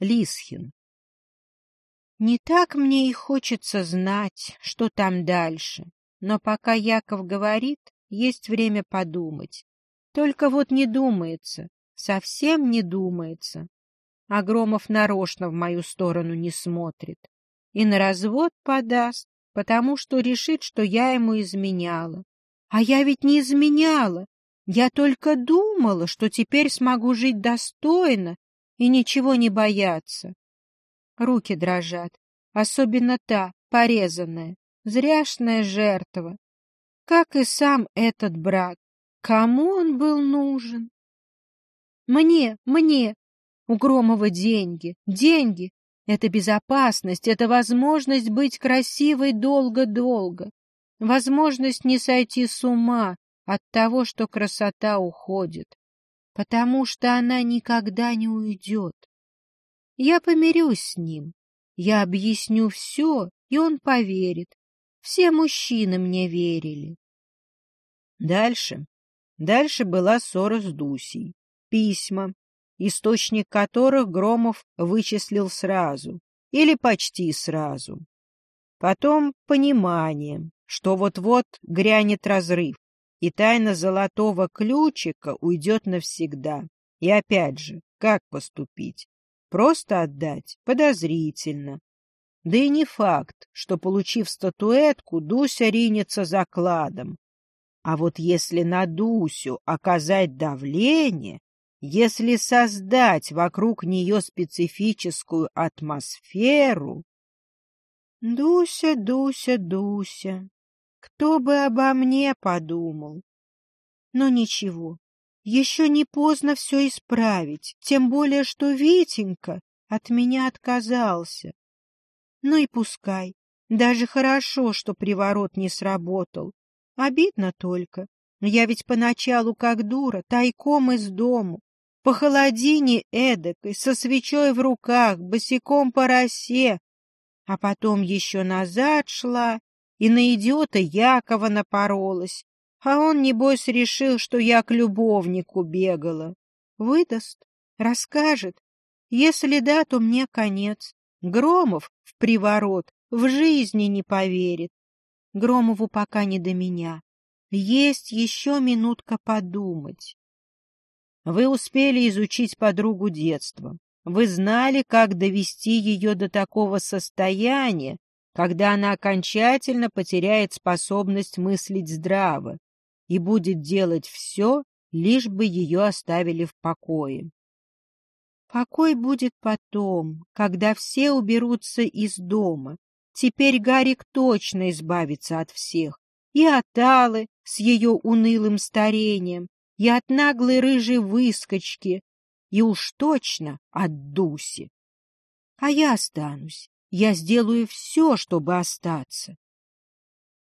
Лисхин. Не так мне и хочется знать, что там дальше, но пока Яков говорит, есть время подумать. Только вот не думается, совсем не думается. Агромов нарочно в мою сторону не смотрит и на развод подаст, потому что решит, что я ему изменяла. А я ведь не изменяла. Я только думала, что теперь смогу жить достойно и ничего не бояться. Руки дрожат, особенно та, порезанная, зряшная жертва. Как и сам этот брат. Кому он был нужен? Мне, мне. У Громова деньги, деньги. Это безопасность, это возможность быть красивой долго-долго. Возможность не сойти с ума от того, что красота уходит. Потому что она никогда не уйдет. Я помирюсь с ним. Я объясню все, и он поверит. Все мужчины мне верили. Дальше. Дальше была ссора с Дусей. Письма, источник которых Громов вычислил сразу, или почти сразу. Потом понимание, что вот-вот грянет разрыв, и тайна золотого ключика уйдет навсегда. И опять же, как поступить? Просто отдать? Подозрительно. Да и не факт, что, получив статуэтку, Дуся ринется закладом. А вот если на Дусю оказать давление, если создать вокруг нее специфическую атмосферу... Дуся, Дуся, Дуся, кто бы обо мне подумал? Но ничего, еще не поздно все исправить, тем более, что Витенька от меня отказался. Ну и пускай, даже хорошо, что приворот не сработал. Обидно только. Я ведь поначалу, как дура, тайком из дому, по холодине эдакой, со свечой в руках, босиком по росе, а потом еще назад шла и на идиота Якова напоролась, а он, небось, решил, что я к любовнику бегала. Выдаст, расскажет. Если да, то мне конец. Громов в приворот в жизни не поверит. Громову пока не до меня. Есть еще минутка подумать. Вы успели изучить подругу детства. Вы знали, как довести ее до такого состояния, когда она окончательно потеряет способность мыслить здраво и будет делать все, лишь бы ее оставили в покое. Покой будет потом, когда все уберутся из дома. Теперь Гарик точно избавится от всех. И от Аллы с ее унылым старением, и от наглой рыжей выскочки, и уж точно от Дуси. А я останусь, я сделаю все, чтобы остаться.